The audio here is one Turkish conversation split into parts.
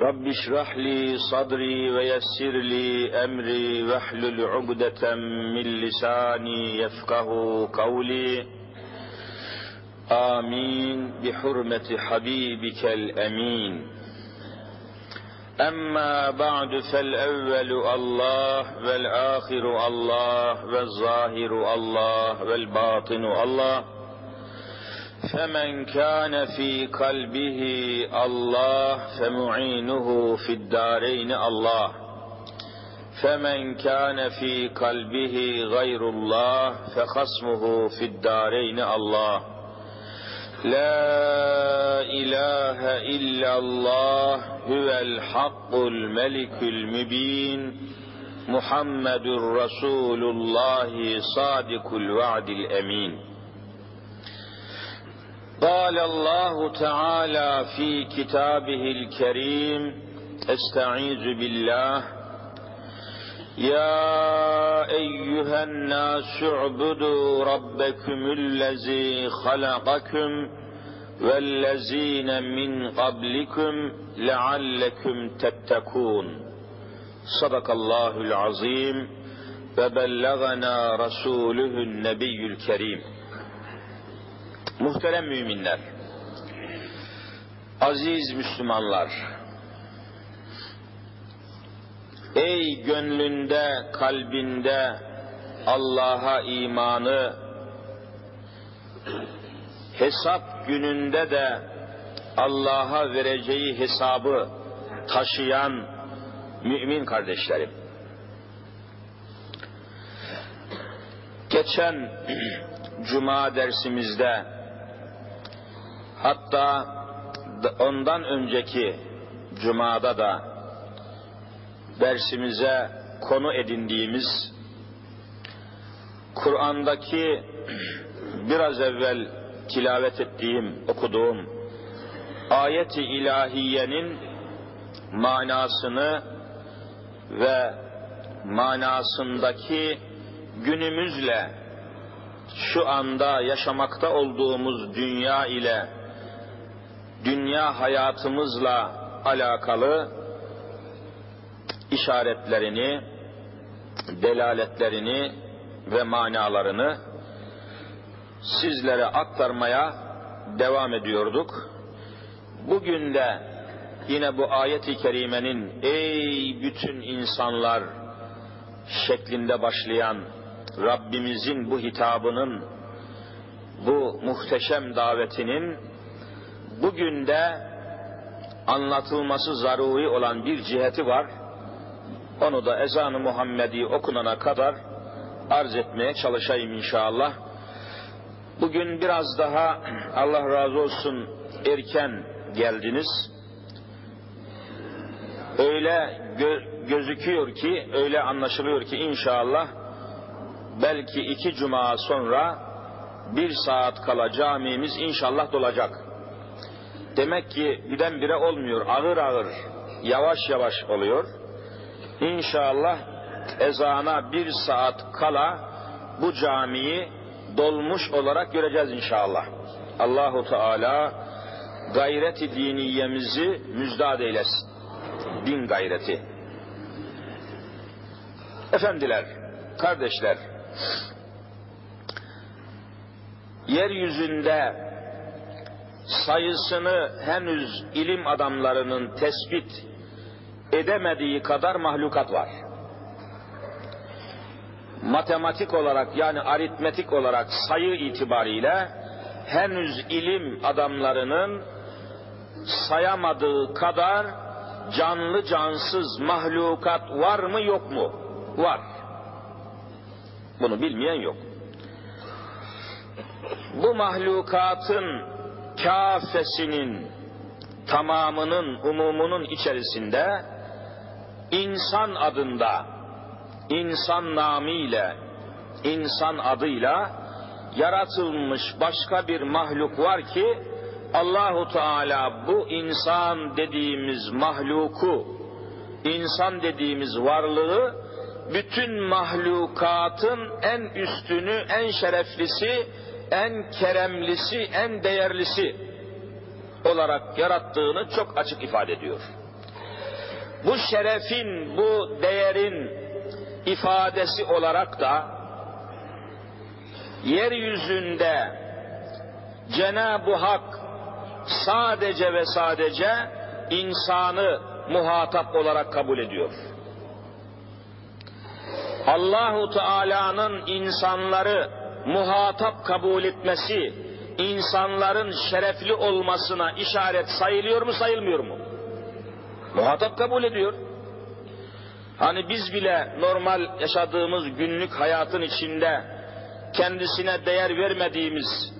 رب اشرح لي صدري ويسر لي أمري واحلل عقدة من لساني يفقه قولي. آمين. بحرمة حبيبك الأمين. أما بعد فالأول الله والآخر الله والظاهر الله والباطن الله. فمن كان في قلبه الله فمعينه في الدارين الله. فمن كان في قلبه غير الله فخصمه في الدارين الله. لا إله إلا الله هو الحق الملك المبين محمد رسول الله صادق الوعد الأمين. قال الله تعالى في كتابه الكريم استعيذ بالله يا ايها الناس اعبدوا ربكم الذي خلقكم والذين من قبلكم لعلكم تتقون صدق الله العظيم وبلغنا رسوله النبي الكريم Muhterem müminler, aziz Müslümanlar, ey gönlünde, kalbinde Allah'a imanı, hesap gününde de Allah'a vereceği hesabı taşıyan mümin kardeşlerim. Geçen cuma dersimizde hatta ondan önceki cumada da dersimize konu edindiğimiz Kur'an'daki biraz evvel tilavet ettiğim, okuduğum ayeti ilahiyenin manasını ve manasındaki günümüzle şu anda yaşamakta olduğumuz dünya ile dünya hayatımızla alakalı işaretlerini, delaletlerini ve manalarını sizlere aktarmaya devam ediyorduk. Bugün de yine bu ayet-i kerimenin ey bütün insanlar şeklinde başlayan Rabbimizin bu hitabının, bu muhteşem davetinin bugün de anlatılması zaruri olan bir ciheti var. Onu da ezan-ı Muhammedi okunana kadar arz etmeye çalışayım inşallah. Bugün biraz daha Allah razı olsun erken geldiniz. Öyle gö- gözüküyor ki, öyle anlaşılıyor ki inşallah belki iki cuma sonra bir saat kala camimiz inşallah dolacak. Demek ki birdenbire olmuyor, ağır ağır, yavaş yavaş oluyor. İnşallah ezana bir saat kala bu camiyi dolmuş olarak göreceğiz inşallah. Allahu Teala gayreti diniyemizi müjdat eylesin. Din gayreti. Efendiler, kardeşler, yeryüzünde sayısını henüz ilim adamlarının tespit edemediği kadar mahlukat var. Matematik olarak yani aritmetik olarak sayı itibariyle henüz ilim adamlarının sayamadığı kadar canlı cansız mahlukat var mı yok mu? Var. Bunu bilmeyen yok. Bu mahlukatın kafesinin tamamının umumunun içerisinde insan adında insan namıyla insan adıyla yaratılmış başka bir mahluk var ki Allahu Teala bu insan dediğimiz mahluku, insan dediğimiz varlığı bütün mahlukatın en üstünü, en şereflisi, en keremlisi, en değerlisi olarak yarattığını çok açık ifade ediyor. Bu şerefin, bu değerin ifadesi olarak da yeryüzünde Cenab-ı Hak sadece ve sadece insanı muhatap olarak kabul ediyor. Allahu Teala'nın insanları muhatap kabul etmesi insanların şerefli olmasına işaret sayılıyor mu sayılmıyor mu? Muhatap kabul ediyor. Hani biz bile normal yaşadığımız günlük hayatın içinde kendisine değer vermediğimiz,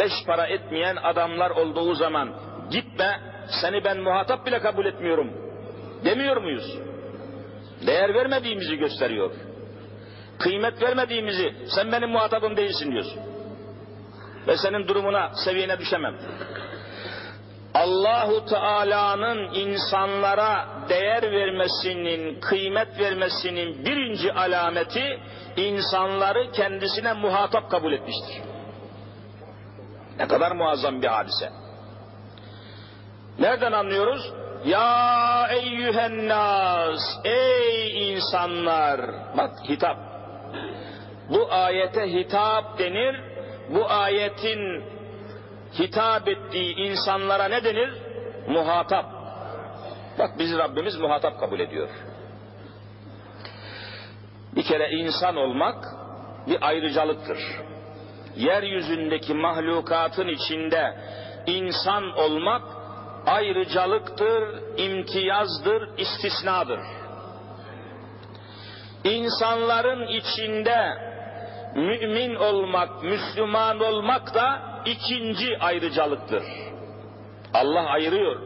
beş para etmeyen adamlar olduğu zaman gitme seni ben muhatap bile kabul etmiyorum demiyor muyuz? Değer vermediğimizi gösteriyor. Kıymet vermediğimizi sen benim muhatabım değilsin diyorsun. Ve senin durumuna, seviyene düşemem. Allahu Teala'nın insanlara değer vermesinin, kıymet vermesinin birinci alameti insanları kendisine muhatap kabul etmiştir. Ne kadar muazzam bir hadise. Nereden anlıyoruz? Ya eyyühen nas, ey insanlar. Bak hitap. Bu ayete hitap denir. Bu ayetin hitap ettiği insanlara ne denir? Muhatap. Bak bizi Rabbimiz muhatap kabul ediyor. Bir kere insan olmak bir ayrıcalıktır. Yeryüzündeki mahlukatın içinde insan olmak ayrıcalıktır, imtiyazdır, istisnadır. İnsanların içinde mümin olmak, Müslüman olmak da ikinci ayrıcalıktır. Allah ayırıyor.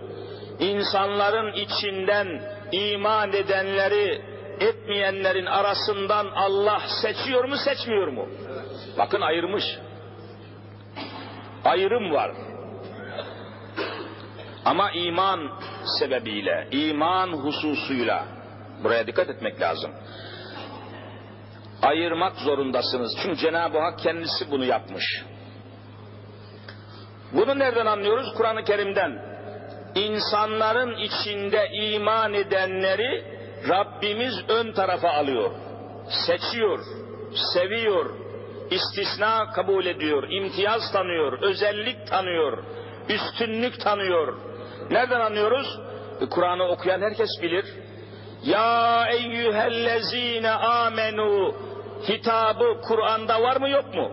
İnsanların içinden iman edenleri, etmeyenlerin arasından Allah seçiyor mu, seçmiyor mu? Bakın ayırmış. Ayrım var. Ama iman sebebiyle, iman hususuyla buraya dikkat etmek lazım. Ayırmak zorundasınız. Çünkü Cenab-ı Hak kendisi bunu yapmış. Bunu nereden anlıyoruz? Kur'an-ı Kerim'den. İnsanların içinde iman edenleri Rabbimiz ön tarafa alıyor. Seçiyor, seviyor, istisna kabul ediyor, imtiyaz tanıyor, özellik tanıyor, üstünlük tanıyor. Nereden anlıyoruz? E, Kur'an'ı okuyan herkes bilir. Ya eyyühellezine amenu hitabı Kur'an'da var mı yok mu?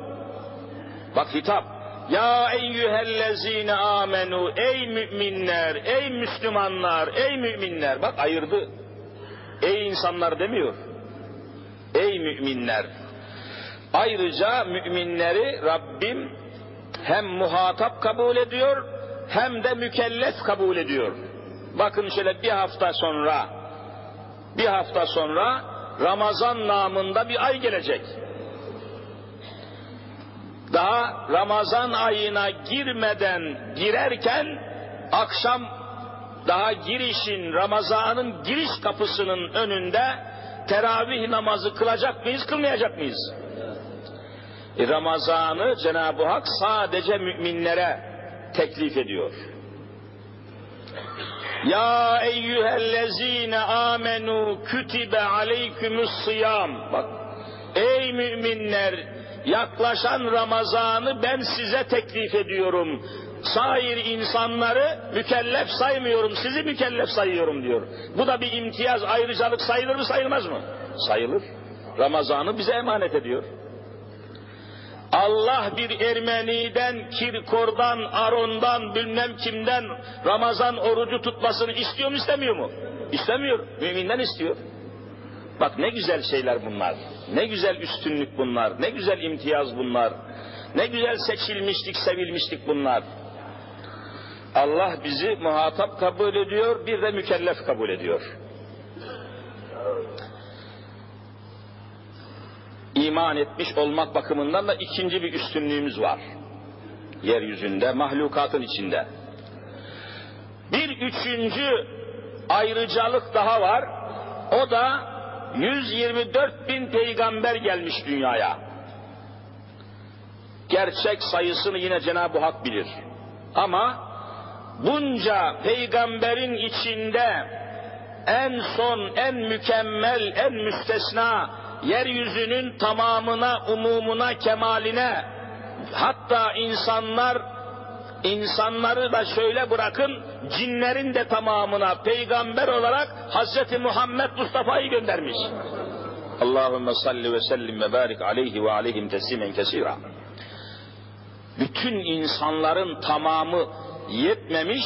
Bak hitap. Ya eyyühellezine amenu ey müminler, ey Müslümanlar, ey müminler. Bak ayırdı. Ey insanlar demiyor. Ey müminler. Ayrıca müminleri Rabbim hem muhatap kabul ediyor hem de mükellef kabul ediyor. Bakın şöyle bir hafta sonra bir hafta sonra Ramazan namında bir ay gelecek. Daha Ramazan ayına girmeden girerken akşam daha girişin Ramazan'ın giriş kapısının önünde teravih namazı kılacak mıyız, kılmayacak mıyız? E, Ramazan'ı Cenab-ı Hak sadece müminlere teklif ediyor. Ya eyyühellezine amenu kütibe aleykümüs sıyam. Bak ey müminler yaklaşan Ramazan'ı ben size teklif ediyorum. Sair insanları mükellef saymıyorum, sizi mükellef sayıyorum diyor. Bu da bir imtiyaz, ayrıcalık sayılır mı sayılmaz mı? Sayılır. Ramazan'ı bize emanet ediyor. Allah bir Ermeni'den, Kirkor'dan, Aron'dan, bilmem kimden Ramazan orucu tutmasını istiyor mu istemiyor mu? İstemiyor. Müminden istiyor. Bak ne güzel şeyler bunlar. Ne güzel üstünlük bunlar. Ne güzel imtiyaz bunlar. Ne güzel seçilmişlik, sevilmişlik bunlar. Allah bizi muhatap kabul ediyor, bir de mükellef kabul ediyor. İman etmiş olmak bakımından da ikinci bir üstünlüğümüz var. Yeryüzünde, mahlukatın içinde. Bir üçüncü ayrıcalık daha var. O da 124 bin peygamber gelmiş dünyaya. Gerçek sayısını yine Cenab-ı Hak bilir. Ama bunca peygamberin içinde en son, en mükemmel, en müstesna, yeryüzünün tamamına, umumuna, kemaline, hatta insanlar, insanları da şöyle bırakın, cinlerin de tamamına peygamber olarak Hz. Muhammed Mustafa'yı göndermiş. Allahümme salli ve sellim ve barik aleyhi ve aleyhim teslimen kesira. Bütün insanların tamamı yetmemiş,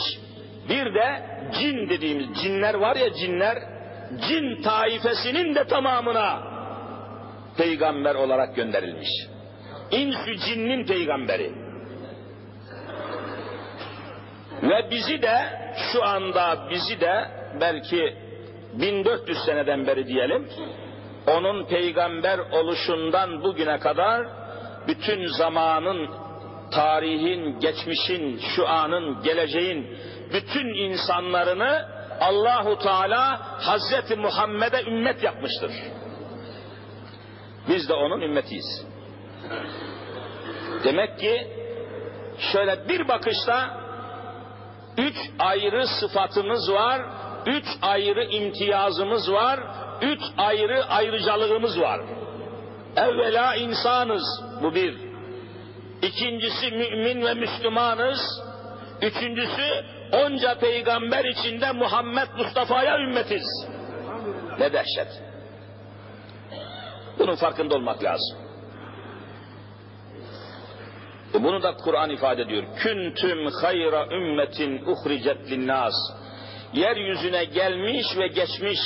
bir de cin dediğimiz cinler var ya cinler, cin taifesinin de tamamına peygamber olarak gönderilmiş. İnsü cinnin peygamberi. Ve bizi de şu anda bizi de belki 1400 seneden beri diyelim onun peygamber oluşundan bugüne kadar bütün zamanın, tarihin, geçmişin, şu anın, geleceğin bütün insanlarını Allahu Teala Hazreti Muhammed'e ümmet yapmıştır. Biz de onun ümmetiyiz. Demek ki şöyle bir bakışta üç ayrı sıfatımız var, üç ayrı imtiyazımız var, üç ayrı ayrıcalığımız var. Evvela insanız, bu bir. İkincisi mümin ve Müslümanız. Üçüncüsü onca peygamber içinde Muhammed Mustafa'ya ümmetiz. Ne dehşet. Bunun farkında olmak lazım. E bunu da Kur'an ifade ediyor. Küntüm hayra ümmetin uhricet linnas. Yeryüzüne gelmiş ve geçmiş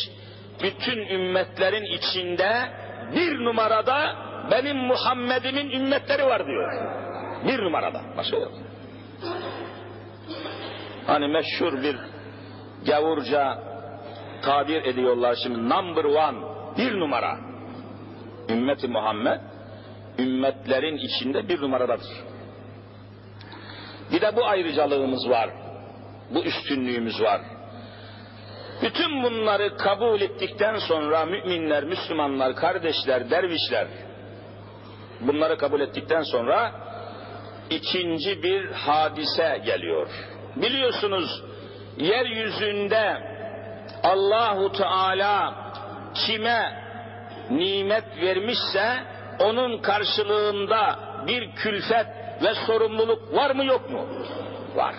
bütün ümmetlerin içinde bir numarada benim Muhammed'imin ümmetleri var diyor. Bir numarada. Başka yok. Hani meşhur bir gavurca tabir ediyorlar şimdi number one bir numara ümmeti Muhammed ümmetlerin içinde bir numaradadır. Bir de bu ayrıcalığımız var. Bu üstünlüğümüz var. Bütün bunları kabul ettikten sonra müminler, Müslümanlar, kardeşler, dervişler bunları kabul ettikten sonra ikinci bir hadise geliyor. Biliyorsunuz yeryüzünde Allahu Teala kime nimet vermişse onun karşılığında bir külfet ve sorumluluk var mı yok mu? Var.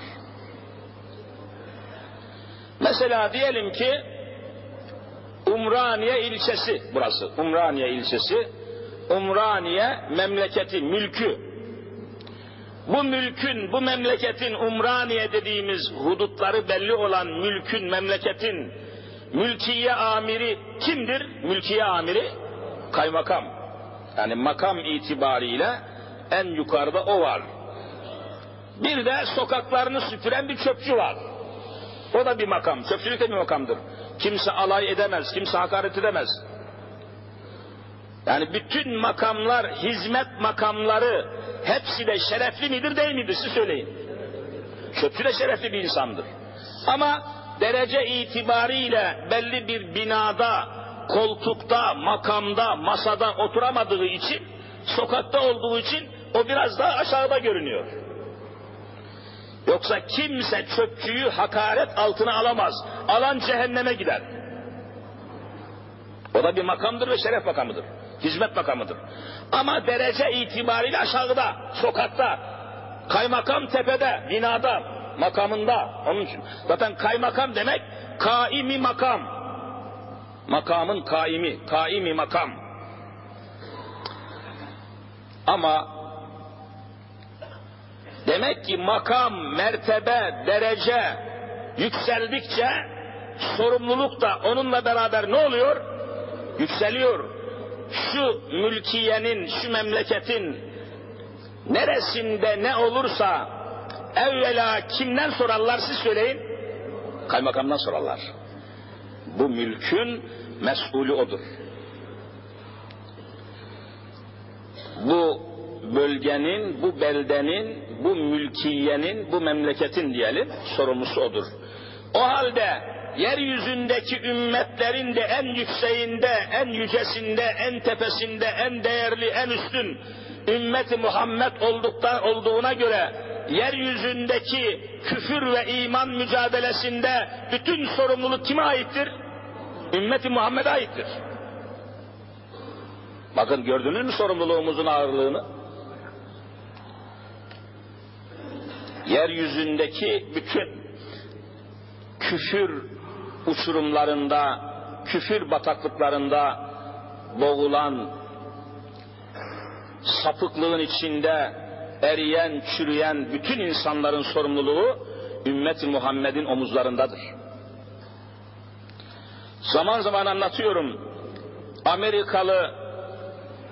Mesela diyelim ki Umraniye ilçesi burası. Umraniye ilçesi. Umraniye memleketi, mülkü. Bu mülkün, bu memleketin Umraniye dediğimiz hudutları belli olan mülkün, memleketin mülkiye amiri kimdir? Mülkiye amiri kaymakam. Yani makam itibariyle en yukarıda o var. Bir de sokaklarını süpüren bir çöpçü var. O da bir makam. Çöpçülük de bir makamdır. Kimse alay edemez, kimse hakaret edemez. Yani bütün makamlar, hizmet makamları hepsi de şerefli midir değil midir siz söyleyin. Çöpçü de şerefli bir insandır. Ama derece itibariyle belli bir binada, koltukta, makamda, masada oturamadığı için, sokakta olduğu için o biraz daha aşağıda görünüyor. Yoksa kimse çöpçüyü hakaret altına alamaz. Alan cehenneme gider. O da bir makamdır ve şeref makamıdır. Hizmet makamıdır. Ama derece itibariyle aşağıda, sokakta, kaymakam tepede, binada, makamında. Onun için zaten kaymakam demek kaimi makam. Makamın kaimi, kaimi makam. Ama demek ki makam, mertebe, derece yükseldikçe sorumluluk da onunla beraber ne oluyor? Yükseliyor. Şu mülkiyenin, şu memleketin neresinde ne olursa evvela kimden sorarlar siz söyleyin? Kaymakamdan sorarlar. Bu mülkün mesulü odur. bu bölgenin, bu beldenin, bu mülkiyenin, bu memleketin diyelim sorumlusu odur. O halde yeryüzündeki ümmetlerin de en yükseğinde, en yücesinde, en tepesinde, en değerli, en üstün ümmeti Muhammed olduktan olduğuna göre yeryüzündeki küfür ve iman mücadelesinde bütün sorumluluk kime aittir? Ümmeti Muhammed'e aittir. Bakın gördünüz mü sorumluluğumuzun ağırlığını? Yeryüzündeki bütün küfür uçurumlarında, küfür bataklıklarında boğulan, sapıklığın içinde eriyen, çürüyen bütün insanların sorumluluğu ümmeti Muhammed'in omuzlarındadır. Zaman zaman anlatıyorum. Amerikalı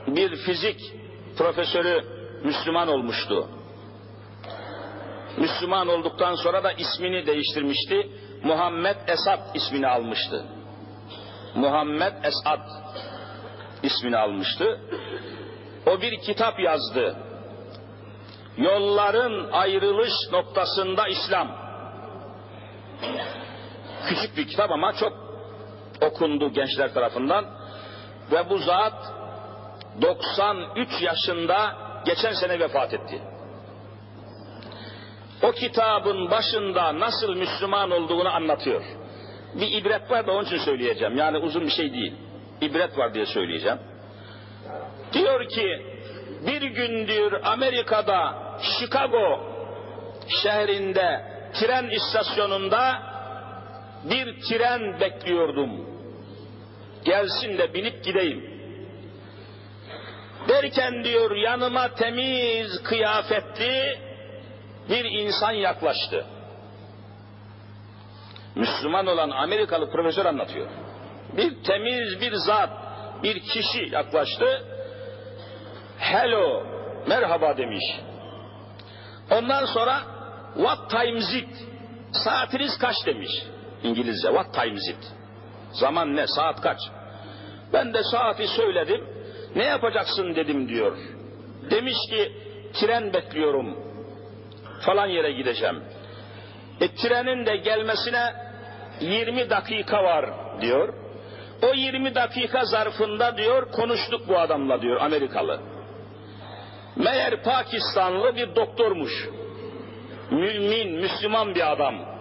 bir fizik profesörü Müslüman olmuştu. Müslüman olduktan sonra da ismini değiştirmişti. Muhammed Esad ismini almıştı. Muhammed Esad ismini almıştı. O bir kitap yazdı. Yolların ayrılış noktasında İslam. Küçük bir kitap ama çok okundu gençler tarafından. Ve bu zat 93 yaşında geçen sene vefat etti. O kitabın başında nasıl Müslüman olduğunu anlatıyor. Bir ibret var da onun için söyleyeceğim. Yani uzun bir şey değil. İbret var diye söyleyeceğim. Diyor ki bir gün diyor Amerika'da Chicago şehrinde tren istasyonunda bir tren bekliyordum. Gelsin de binip gideyim. Derken diyor yanıma temiz kıyafetli bir insan yaklaştı. Müslüman olan Amerikalı profesör anlatıyor. Bir temiz bir zat, bir kişi yaklaştı. Hello, merhaba demiş. Ondan sonra what time is it? Saatiniz kaç demiş. İngilizce what time is it? Zaman ne? Saat kaç? Ben de saati söyledim. Ne yapacaksın dedim diyor. Demiş ki tren bekliyorum. Falan yere gideceğim. E trenin de gelmesine 20 dakika var diyor. O 20 dakika zarfında diyor konuştuk bu adamla diyor Amerikalı. Meğer Pakistanlı bir doktormuş. Mümin, Müslüman bir adam.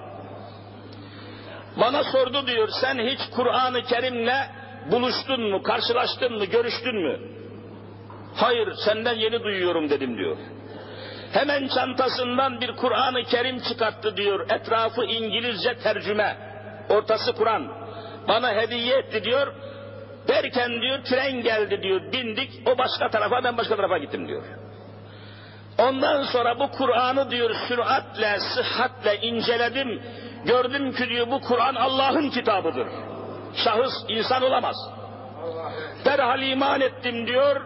Bana sordu diyor sen hiç Kur'an-ı Kerim'le buluştun mu, karşılaştın mı, görüştün mü? Hayır senden yeni duyuyorum dedim diyor. Hemen çantasından bir Kur'an-ı Kerim çıkarttı diyor. Etrafı İngilizce tercüme. Ortası Kur'an. Bana hediye etti diyor. Derken diyor tren geldi diyor. Bindik o başka tarafa ben başka tarafa gittim diyor. Ondan sonra bu Kur'an'ı diyor süratle, sıhhatle inceledim. Gördüm ki diyor bu Kur'an Allah'ın kitabıdır. Şahıs insan olamaz. Derhal iman ettim diyor.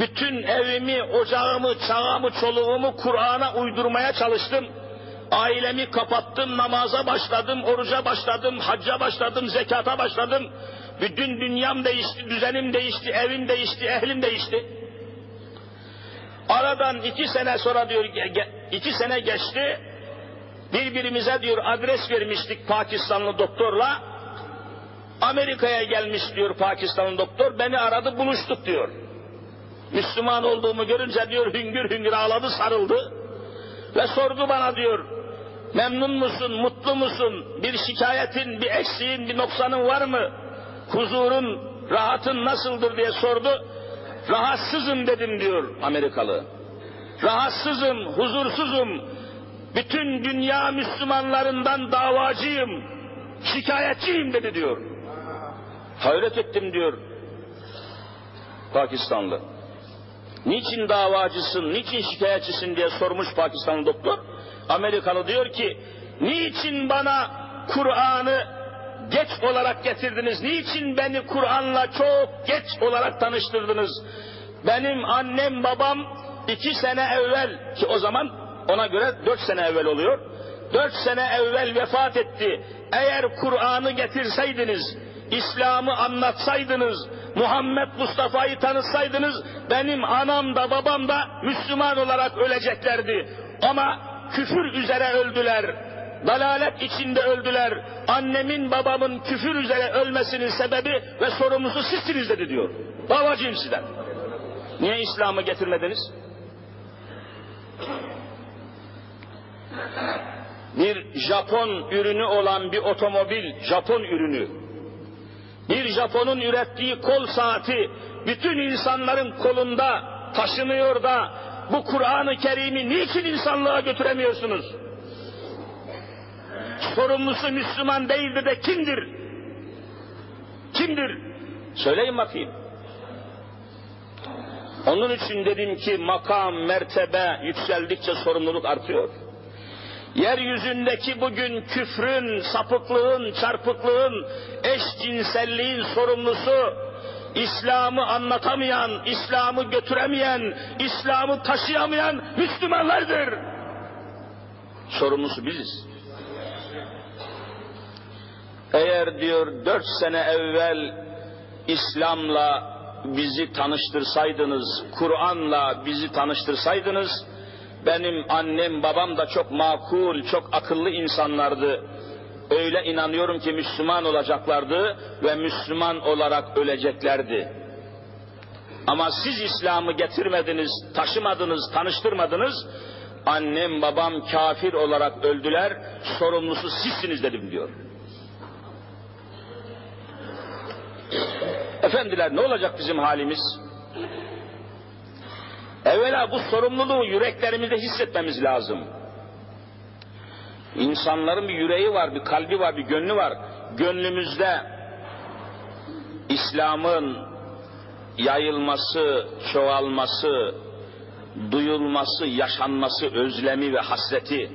Bütün evimi, ocağımı, çağımı, çoluğumu Kur'an'a uydurmaya çalıştım. Ailemi kapattım, namaza başladım, oruca başladım, hacca başladım, zekata başladım. Bütün dünyam değişti, düzenim değişti, evim değişti, ehlim değişti. Aradan iki sene sonra diyor, iki sene geçti. Birbirimize diyor adres vermiştik Pakistanlı doktorla. Amerika'ya gelmiş diyor Pakistanlı doktor. Beni aradı buluştuk diyor. Müslüman olduğumu görünce diyor hüngür hüngür ağladı sarıldı. Ve sordu bana diyor memnun musun, mutlu musun, bir şikayetin, bir eksiğin, bir noksanın var mı? Huzurun, rahatın nasıldır diye sordu. Rahatsızım dedim diyor Amerikalı. Rahatsızım, huzursuzum. Bütün dünya Müslümanlarından davacıyım. Şikayetçiyim dedi diyor. Hayret ettim diyor Pakistanlı. Niçin davacısın, niçin şikayetçisin diye sormuş Pakistanlı doktor. Amerikalı diyor ki, niçin bana Kur'an'ı geç olarak getirdiniz? Niçin beni Kur'an'la çok geç olarak tanıştırdınız? Benim annem babam iki sene evvel ki o zaman ona göre dört sene evvel oluyor. Dört sene evvel vefat etti. Eğer Kur'an'ı getirseydiniz, İslam'ı anlatsaydınız, Muhammed Mustafa'yı tanıtsaydınız benim anam da babam da Müslüman olarak öleceklerdi. Ama küfür üzere öldüler. Dalalet içinde öldüler. Annemin babamın küfür üzere ölmesinin sebebi ve sorumlusu sizsiniz dedi diyor. Davacıyım sizden. Niye İslam'ı getirmediniz? Bir Japon ürünü olan bir otomobil, Japon ürünü. Bir Japon'un ürettiği kol saati bütün insanların kolunda taşınıyor da bu Kur'an-ı Kerim'i niçin insanlığa götüremiyorsunuz? Sorumlusu Müslüman değildir de kimdir? Kimdir? Söyleyin bakayım. Onun için dedim ki makam, mertebe yükseldikçe sorumluluk artıyor. Yeryüzündeki bugün küfrün, sapıklığın, çarpıklığın, eşcinselliğin sorumlusu, İslam'ı anlatamayan, İslam'ı götüremeyen, İslam'ı taşıyamayan Müslümanlardır. Sorumlusu biziz. Eğer diyor dört sene evvel İslam'la bizi tanıştırsaydınız, Kur'an'la bizi tanıştırsaydınız, benim annem babam da çok makul, çok akıllı insanlardı. Öyle inanıyorum ki Müslüman olacaklardı ve Müslüman olarak öleceklerdi. Ama siz İslam'ı getirmediniz, taşımadınız, tanıştırmadınız. Annem babam kafir olarak öldüler, sorumlusu sizsiniz dedim diyor. Efendiler ne olacak bizim halimiz? Evvela bu sorumluluğu yüreklerimizde hissetmemiz lazım. İnsanların bir yüreği var, bir kalbi var, bir gönlü var. Gönlümüzde İslam'ın yayılması, çoğalması, duyulması, yaşanması, özlemi ve hasreti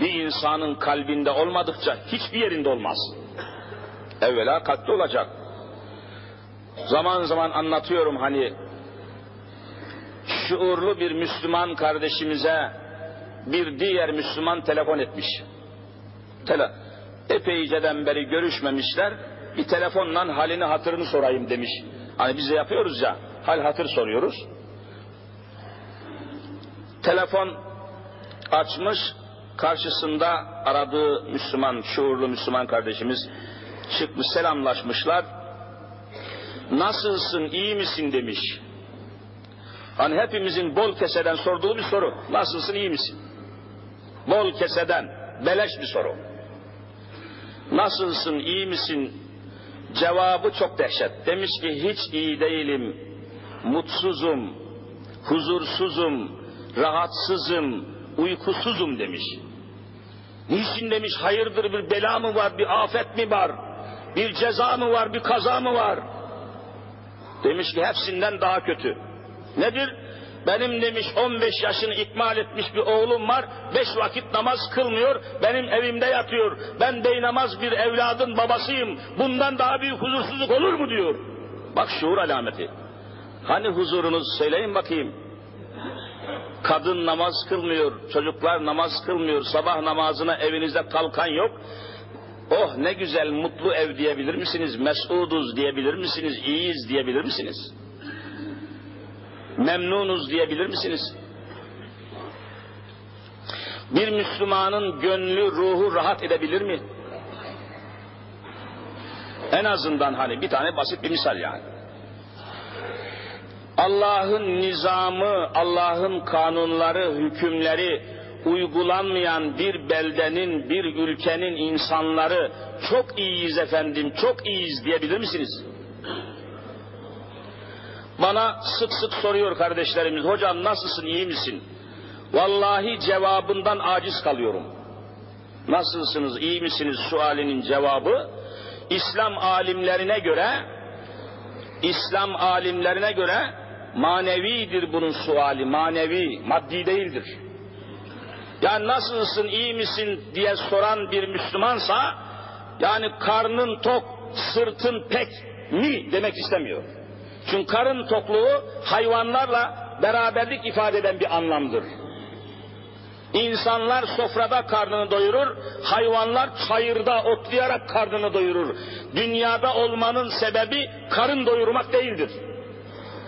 bir insanın kalbinde olmadıkça hiçbir yerinde olmaz. Evvela kalpte olacak. Zaman zaman anlatıyorum hani şuurlu bir Müslüman kardeşimize bir diğer Müslüman telefon etmiş. Tele epeyceden beri görüşmemişler. Bir telefonla halini hatırını sorayım demiş. Hani biz de yapıyoruz ya, hal hatır soruyoruz. Telefon açmış, karşısında aradığı Müslüman, şuurlu Müslüman kardeşimiz çıkmış, selamlaşmışlar. Nasılsın, iyi misin demiş. Hani hepimizin bol keseden sorduğu bir soru. Nasılsın, iyi misin? Bol keseden, beleş bir soru. Nasılsın, iyi misin? Cevabı çok dehşet. Demiş ki hiç iyi değilim, mutsuzum, huzursuzum, rahatsızım, uykusuzum demiş. Niçin demiş, hayırdır bir bela mı var, bir afet mi var, bir ceza mı var, bir kaza mı var? Demiş ki hepsinden daha kötü. Nedir? Benim demiş 15 yaşını ikmal etmiş bir oğlum var. 5 vakit namaz kılmıyor. Benim evimde yatıyor. Ben beynamaz bir evladın babasıyım. Bundan daha büyük huzursuzluk olur mu diyor. Bak şuur alameti. Hani huzurunuz söyleyin bakayım. Kadın namaz kılmıyor, çocuklar namaz kılmıyor, sabah namazına evinizde kalkan yok. Oh ne güzel mutlu ev diyebilir misiniz? Mesuduz diyebilir misiniz? İyiyiz diyebilir misiniz? Memnunuz diyebilir misiniz? Bir Müslümanın gönlü, ruhu rahat edebilir mi? En azından hani bir tane basit bir misal yani. Allah'ın nizamı, Allah'ın kanunları, hükümleri uygulanmayan bir beldenin, bir ülkenin insanları çok iyiyiz efendim, çok iyiyiz diyebilir misiniz? Bana sık sık soruyor kardeşlerimiz, hocam nasılsın, iyi misin? Vallahi cevabından aciz kalıyorum. Nasılsınız, iyi misiniz sualinin cevabı, İslam alimlerine göre, İslam alimlerine göre manevidir bunun suali, manevi, maddi değildir. Yani nasılsın, iyi misin diye soran bir Müslümansa, yani karnın tok, sırtın pek mi demek istemiyor. Çünkü karın tokluğu hayvanlarla beraberlik ifade eden bir anlamdır. İnsanlar sofrada karnını doyurur, hayvanlar çayırda otlayarak karnını doyurur. Dünyada olmanın sebebi karın doyurmak değildir.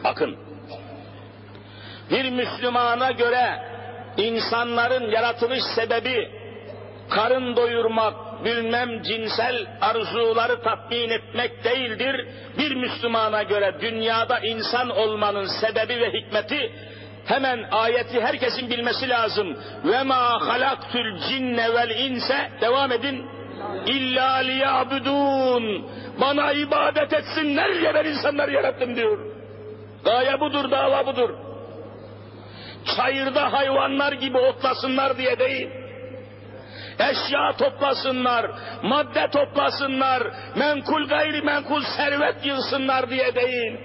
Bakın, bir Müslümana göre insanların yaratılış sebebi karın doyurmak, bilmem cinsel arzuları tatmin etmek değildir. Bir Müslümana göre dünyada insan olmanın sebebi ve hikmeti hemen ayeti herkesin bilmesi lazım. Ve ma halaktul cinne vel inse devam edin. İlla liyabudun. Bana ibadet etsinler diye ben insanları yarattım diyor. Gaye budur, dava budur. Çayırda hayvanlar gibi otlasınlar diye değil eşya toplasınlar, madde toplasınlar, menkul gayri menkul servet yığsınlar diye değil.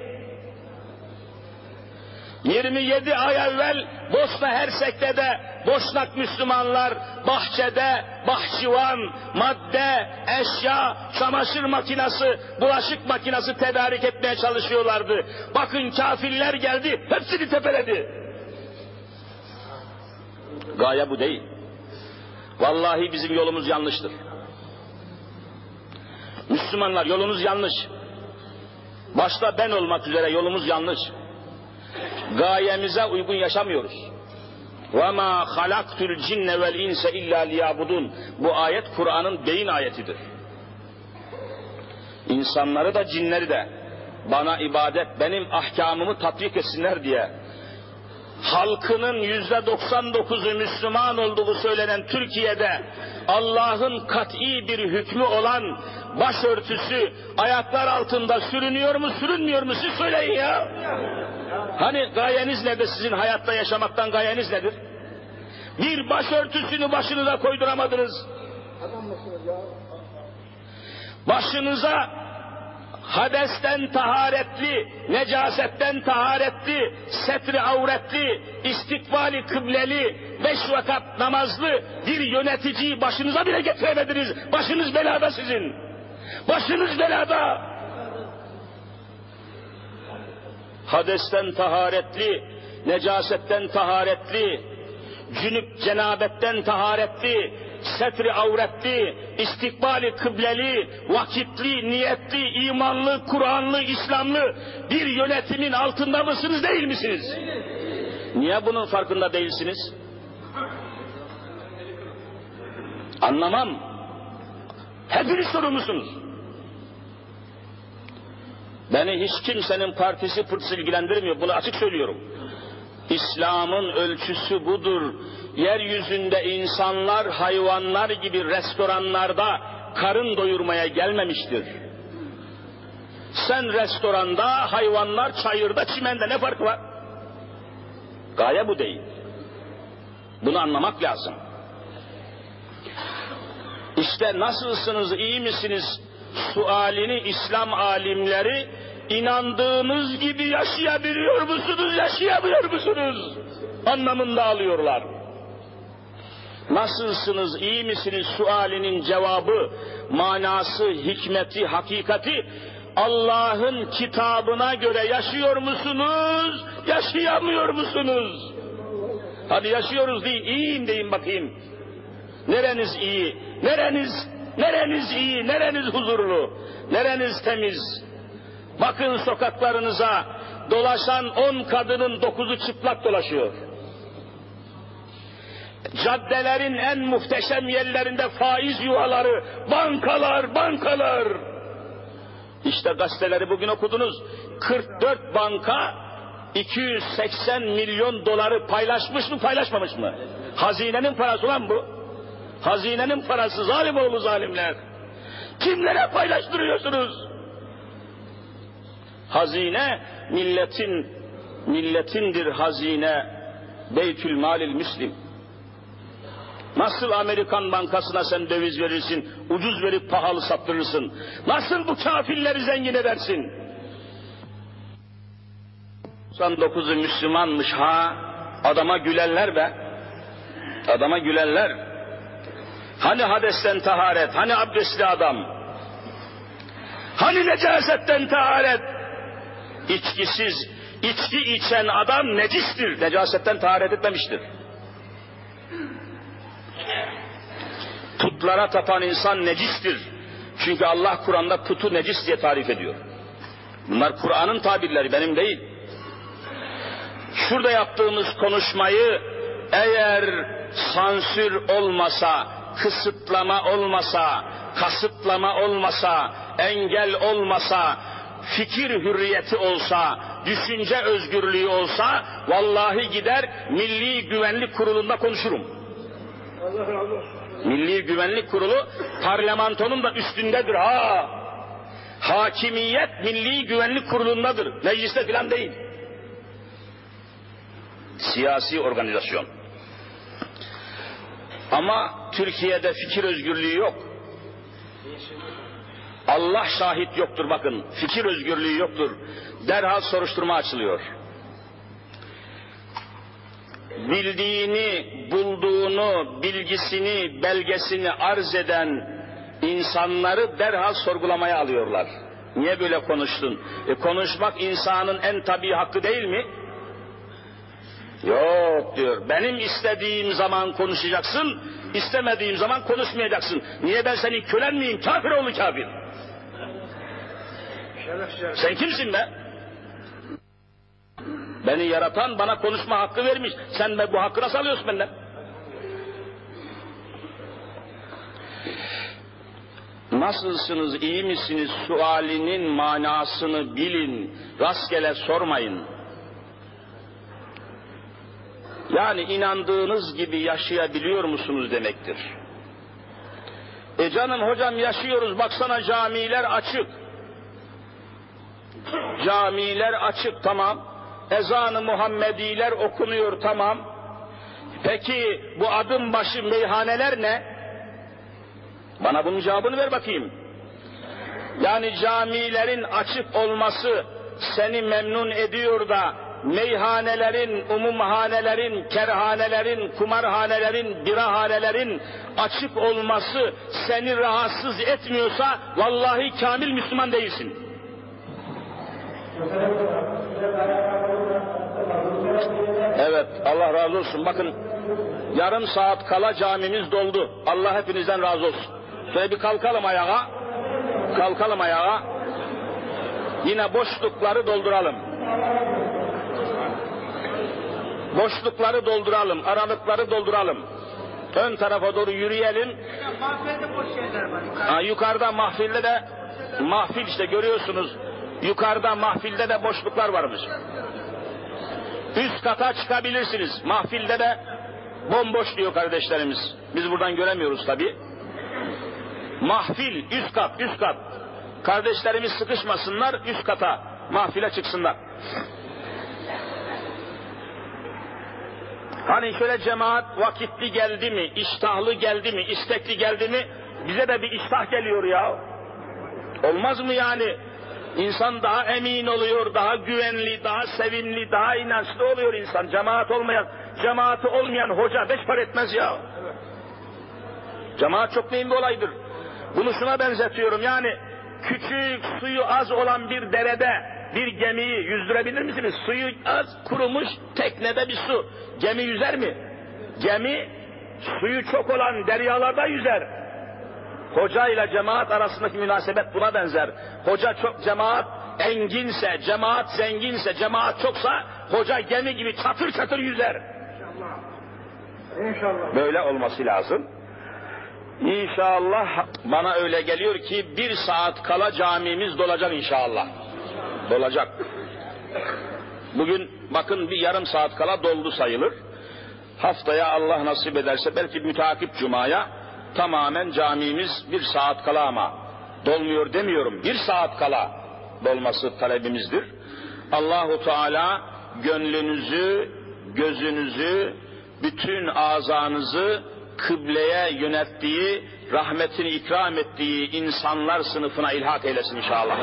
27 ay evvel Bosna Hersek'te de Boşnak Müslümanlar bahçede bahçıvan, madde, eşya, çamaşır makinesi, bulaşık makinesi tedarik etmeye çalışıyorlardı. Bakın kafirler geldi, hepsini tepeledi. Gaye bu değil. Vallahi bizim yolumuz yanlıştır. Müslümanlar yolunuz yanlış. Başta ben olmak üzere yolumuz yanlış. Gayemize uygun yaşamıyoruz. وَمَا خَلَقْتُ الْجِنَّ وَالْاِنْسَ اِلَّا لِيَابُدُونَ Bu ayet Kur'an'ın beyin ayetidir. İnsanları da cinleri de bana ibadet, benim ahkamımı tatbik etsinler diye halkının yüzde 99'u Müslüman olduğu söylenen Türkiye'de Allah'ın kat'i bir hükmü olan başörtüsü ayaklar altında sürünüyor mu sürünmüyor mu siz söyleyin ya. Hani gayeniz nedir sizin hayatta yaşamaktan gayeniz nedir? Bir başörtüsünü başınıza koyduramadınız. Başınıza hadesten taharetli, necasetten taharetli, setri avretli, istikbali kıbleli, beş vakat namazlı bir yöneticiyi başınıza bile getiremediniz. Başınız belada sizin. Başınız belada. Hadesten taharetli, necasetten taharetli, cünüp cenabetten taharetli, setri avretli, istikbali kıbleli, vakitli, niyetli, imanlı, Kur'anlı, İslamlı bir yönetimin altında mısınız değil misiniz? Niye bunun farkında değilsiniz? Anlamam. Hepiniz sorumlusunuz. Beni hiç kimsenin partisi pırtısı ilgilendirmiyor. Bunu açık söylüyorum. İslam'ın ölçüsü budur. Yeryüzünde insanlar hayvanlar gibi restoranlarda karın doyurmaya gelmemiştir. Sen restoranda, hayvanlar çayırda, çimende ne farkı var? Gaye bu değil. Bunu anlamak lazım. İşte nasılsınız, iyi misiniz sualini İslam alimleri inandığınız gibi yaşayabiliyor musunuz, yaşayamıyor musunuz? Anlamında alıyorlar. Nasılsınız, iyi misiniz sualinin cevabı, manası, hikmeti, hakikati Allah'ın kitabına göre yaşıyor musunuz, yaşayamıyor musunuz? Hadi yaşıyoruz değil, iyiyim deyin bakayım. Nereniz iyi, nereniz, nereniz iyi, nereniz huzurlu, nereniz temiz, Bakın sokaklarınıza dolaşan on kadının dokuzu çıplak dolaşıyor. Caddelerin en muhteşem yerlerinde faiz yuvaları, bankalar, bankalar. İşte gazeteleri bugün okudunuz. 44 banka 280 milyon doları paylaşmış mı paylaşmamış mı? Hazinenin parası lan bu. Hazinenin parası zalim oğlu zalimler. Kimlere paylaştırıyorsunuz? Hazine milletin milletindir hazine. Beytül malil müslim. Nasıl Amerikan bankasına sen döviz verirsin, ucuz verip pahalı sattırırsın? Nasıl bu kafirleri zengin edersin? 99'u Müslümanmış ha, adama gülerler be. Adama gülerler. Hani hadesten taharet, hani abdestli adam? Hani necasetten taharet? İçkisiz, içki içen adam necistir. Necasetten taharet etmemiştir. Putlara tapan insan necistir. Çünkü Allah Kur'an'da putu necis diye tarif ediyor. Bunlar Kur'an'ın tabirleri benim değil. Şurada yaptığımız konuşmayı eğer sansür olmasa, kısıtlama olmasa, kasıtlama olmasa, engel olmasa, fikir hürriyeti olsa, düşünce özgürlüğü olsa, vallahi gider Milli Güvenlik Kurulu'nda konuşurum. Allah olsun. Milli Güvenlik Kurulu parlamentonun da üstündedir ha. Hakimiyet Milli Güvenlik Kurulu'ndadır. Mecliste filan değil. Siyasi organizasyon. Ama Türkiye'de fikir özgürlüğü yok. Allah şahit yoktur bakın. Fikir özgürlüğü yoktur. Derhal soruşturma açılıyor. Bildiğini, bulduğunu, bilgisini, belgesini arz eden insanları derhal sorgulamaya alıyorlar. Niye böyle konuştun? E konuşmak insanın en tabii hakkı değil mi? Yok diyor. Benim istediğim zaman konuşacaksın, istemediğim zaman konuşmayacaksın. Niye ben senin kölen miyim? Kafir oğlu kafir. Sen kimsin be? Beni yaratan bana konuşma hakkı vermiş. Sen de bu hakkı nasıl alıyorsun benden? Nasılsınız, iyi misiniz sualinin manasını bilin, rastgele sormayın. Yani inandığınız gibi yaşayabiliyor musunuz demektir. E canım hocam yaşıyoruz baksana camiler açık. Camiler açık tamam. Ezanı Muhammediler okunuyor tamam. Peki bu adım başı meyhaneler ne? Bana bunun cevabını ver bakayım. Yani camilerin açık olması seni memnun ediyor da meyhanelerin, umumhanelerin, kerhanelerin, kumarhanelerin, birahanelerin açık olması seni rahatsız etmiyorsa vallahi kamil Müslüman değilsin. Evet Allah razı olsun. Bakın yarım saat kala camimiz doldu. Allah hepinizden razı olsun. Şöyle bir kalkalım ayağa. Kalkalım ayağa. Yine boşlukları dolduralım. Boşlukları dolduralım, aralıkları dolduralım. Ön tarafa doğru yürüyelim. Ha, yukarıda mahfilde de mahfil işte görüyorsunuz. Yukarıda mahfilde de boşluklar varmış. Üst kata çıkabilirsiniz. Mahfilde de bomboş diyor kardeşlerimiz. Biz buradan göremiyoruz tabi. Mahfil üst kat üst kat. Kardeşlerimiz sıkışmasınlar üst kata mahfile çıksınlar. Hani şöyle cemaat vakitli geldi mi, iştahlı geldi mi, istekli geldi mi bize de bir iştah geliyor ya. Olmaz mı yani? İnsan daha emin oluyor, daha güvenli, daha sevinli, daha inançlı oluyor insan. Cemaat olmayan, cemaati olmayan hoca beş para etmez ya. Cemaat çok mühim bir olaydır. Bunu şuna benzetiyorum yani küçük suyu az olan bir derede bir gemiyi yüzdürebilir misiniz? Suyu az kurumuş teknede bir su. Gemi yüzer mi? Gemi suyu çok olan deryalarda yüzer. Hoca ile cemaat arasındaki münasebet buna benzer. Hoca çok cemaat enginse, cemaat zenginse, cemaat çoksa hoca gemi gibi çatır çatır yüzer. İnşallah. İnşallah. Böyle olması lazım. İnşallah bana öyle geliyor ki bir saat kala camimiz dolacak inşallah. Dolacak. Bugün bakın bir yarım saat kala doldu sayılır. Haftaya Allah nasip ederse belki mütakip cumaya tamamen camimiz bir saat kala ama dolmuyor demiyorum. Bir saat kala dolması talebimizdir. Allahu Teala gönlünüzü, gözünüzü, bütün azanızı kıbleye yönettiği, rahmetini ikram ettiği insanlar sınıfına ilhak eylesin inşallah.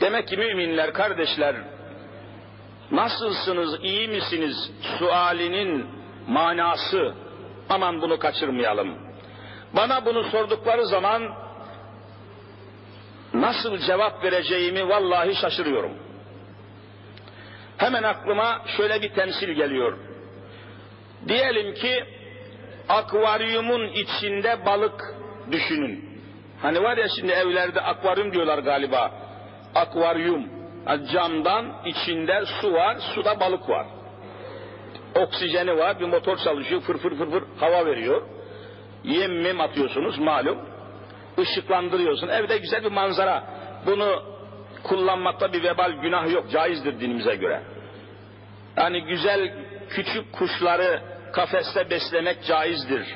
Demek ki müminler, kardeşler, nasılsınız, iyi misiniz sualinin manası, aman bunu kaçırmayalım. Bana bunu sordukları zaman nasıl cevap vereceğimi vallahi şaşırıyorum. Hemen aklıma şöyle bir temsil geliyor. Diyelim ki akvaryumun içinde balık düşünün. Hani var ya şimdi evlerde akvaryum diyorlar galiba. Akvaryum. Yani camdan içinde su var, suda balık var. Oksijeni var, bir motor çalışıyor, fır fır fır fır hava veriyor. Yem mem atıyorsunuz malum. Işıklandırıyorsun. Evde güzel bir manzara. Bunu kullanmakta bir vebal günah yok. Caizdir dinimize göre. Yani güzel küçük kuşları kafeste beslemek caizdir.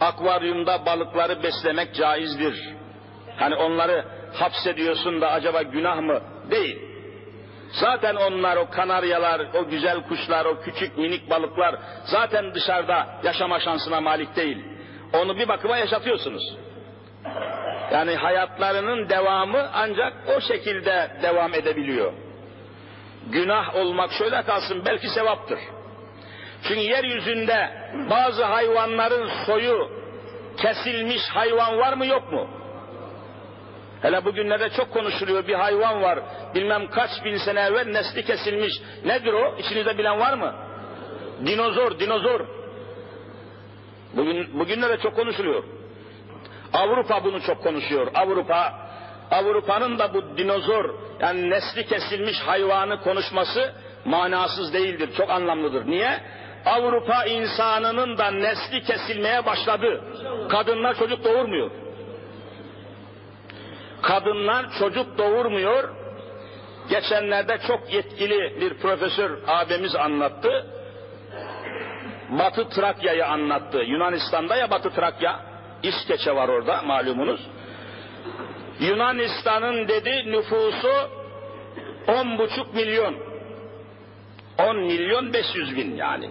Akvaryumda balıkları beslemek caizdir. Hani onları hapsediyorsun da acaba günah mı? Değil. Zaten onlar o kanaryalar, o güzel kuşlar, o küçük minik balıklar zaten dışarıda yaşama şansına malik değil. Onu bir bakıma yaşatıyorsunuz. Yani hayatlarının devamı ancak o şekilde devam edebiliyor. Günah olmak şöyle kalsın belki sevaptır. Çünkü yeryüzünde bazı hayvanların soyu kesilmiş hayvan var mı yok mu? Hele bugünlerde çok konuşuluyor bir hayvan var. Bilmem kaç bin sene evvel nesli kesilmiş. Nedir o? İçinizde bilen var mı? Dinozor, dinozor. Bugün, bugünlerde çok konuşuluyor. Avrupa bunu çok konuşuyor. Avrupa, Avrupa'nın da bu dinozor yani nesli kesilmiş hayvanı konuşması manasız değildir. Çok anlamlıdır. Niye? Avrupa insanının da nesli kesilmeye başladı. Kadınlar çocuk doğurmuyor. Kadınlar çocuk doğurmuyor. Geçenlerde çok yetkili bir profesör abimiz anlattı. Batı Trakya'yı anlattı. Yunanistan'da ya Batı Trakya. İskeçe var orada malumunuz. Yunanistan'ın dedi nüfusu on buçuk milyon. On milyon beş yüz bin yani.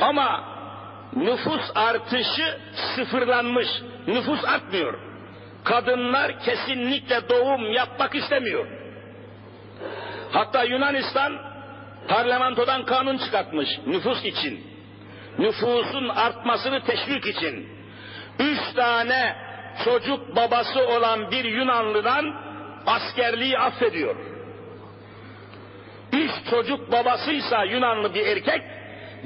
Ama nüfus artışı sıfırlanmış. Nüfus artmıyor. Kadınlar kesinlikle doğum yapmak istemiyor. Hatta Yunanistan parlamentodan kanun çıkartmış nüfus için. Nüfusun artmasını teşvik için. Üç tane çocuk babası olan bir Yunanlıdan askerliği affediyor. Üç çocuk babasıysa Yunanlı bir erkek,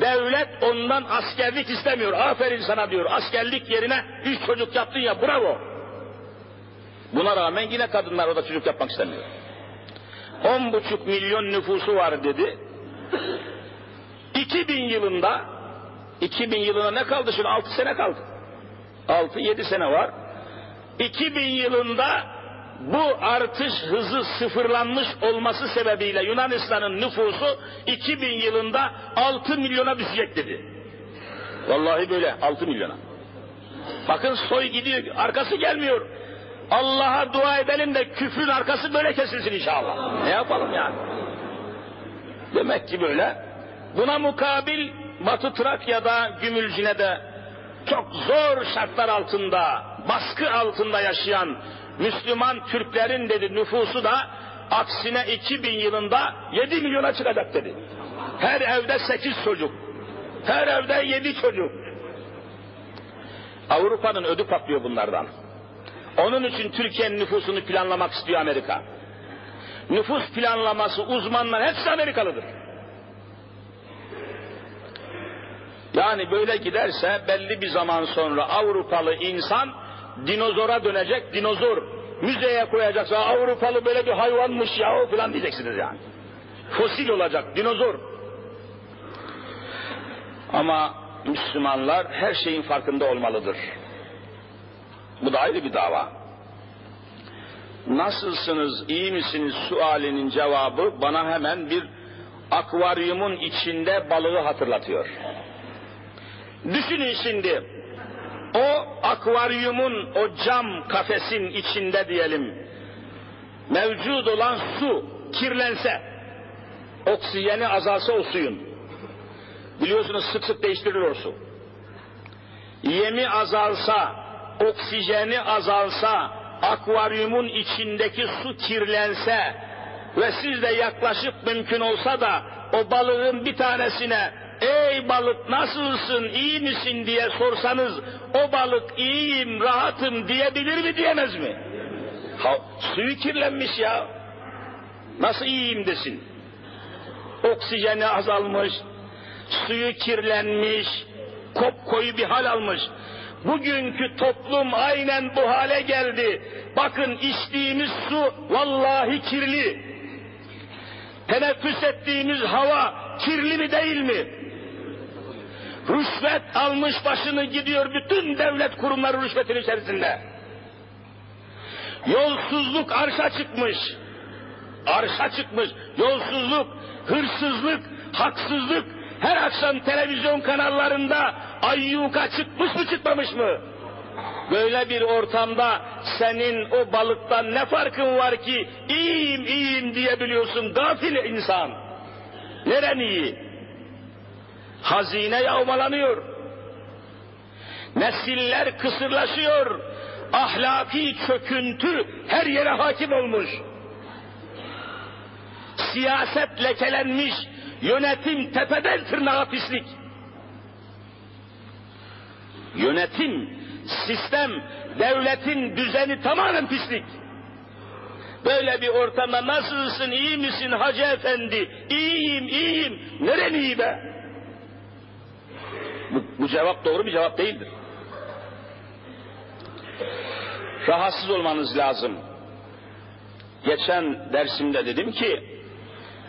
devlet ondan askerlik istemiyor. Aferin sana diyor. Askerlik yerine üç çocuk yaptın ya bravo. Buna rağmen yine kadınlar orada çocuk yapmak istemiyor. On buçuk milyon nüfusu var dedi. 2000 yılında 2000 yılına ne kaldı şimdi? 6 sene kaldı. 6-7 sene var. 2000 yılında bu artış hızı sıfırlanmış olması sebebiyle Yunanistan'ın nüfusu 2000 yılında 6 milyona düşecek dedi. Vallahi böyle 6 milyona. Bakın soy gidiyor, arkası gelmiyor. Allah'a dua edelim de küfrün arkası böyle kesilsin inşallah. Ne yapalım yani? Demek ki böyle. Buna mukabil Batı Trakya'da, Gümülcine'de çok zor şartlar altında, baskı altında yaşayan Müslüman Türklerin dedi nüfusu da aksine 2000 yılında 7 milyona çıkacak dedi. Her evde 8 çocuk. Her evde 7 çocuk. Avrupa'nın ödü patlıyor bunlardan. Onun için Türkiye'nin nüfusunu planlamak istiyor Amerika. Nüfus planlaması uzmanlar hepsi Amerikalıdır. Yani böyle giderse belli bir zaman sonra Avrupalı insan dinozora dönecek, dinozor müzeye koyacaksa Avrupalı böyle bir hayvanmış ya falan diyeceksiniz yani. Fosil olacak, dinozor. Ama Müslümanlar her şeyin farkında olmalıdır. Bu da ayrı bir dava. Nasılsınız, iyi misiniz sualinin cevabı bana hemen bir akvaryumun içinde balığı hatırlatıyor. Düşünün şimdi, o akvaryumun, o cam kafesin içinde diyelim, mevcut olan su kirlense, oksijeni azalsa o suyun, biliyorsunuz sık sık değiştirilir o su. Yemi azalsa, oksijeni azalsa, akvaryumun içindeki su kirlense ve siz de yaklaşıp mümkün olsa da o balığın bir tanesine ey balık nasılsın, iyi misin diye sorsanız o balık iyiyim, rahatım diyebilir mi diyemez mi? Ha, suyu kirlenmiş ya. Nasıl iyiyim desin? Oksijeni azalmış, suyu kirlenmiş, kopkoyu bir hal almış. Bugünkü toplum aynen bu hale geldi. Bakın içtiğimiz su vallahi kirli. Teneffüs ettiğimiz hava kirli mi değil mi? Rüşvet almış başını gidiyor bütün devlet kurumları rüşvetin içerisinde. Yolsuzluk arşa çıkmış. Arşa çıkmış. Yolsuzluk, hırsızlık, haksızlık her akşam televizyon kanallarında ayyuka çıkmış mı çıkmamış mı? Böyle bir ortamda senin o balıktan ne farkın var ki iyiyim iyiyim diyebiliyorsun gafil insan. Neren iyi? Hazine yağmalanıyor. Nesiller kısırlaşıyor. Ahlaki çöküntü her yere hakim olmuş. Siyaset lekelenmiş, yönetim tepeden tırnağa pislik. Yönetim, sistem, devletin düzeni tamamen pislik. Böyle bir ortamda nasılsın, iyi misin hacı efendi? İyiyim, iyiyim. Neren iyi be? Bu, bu cevap doğru bir cevap değildir. Rahatsız olmanız lazım. Geçen dersimde dedim ki,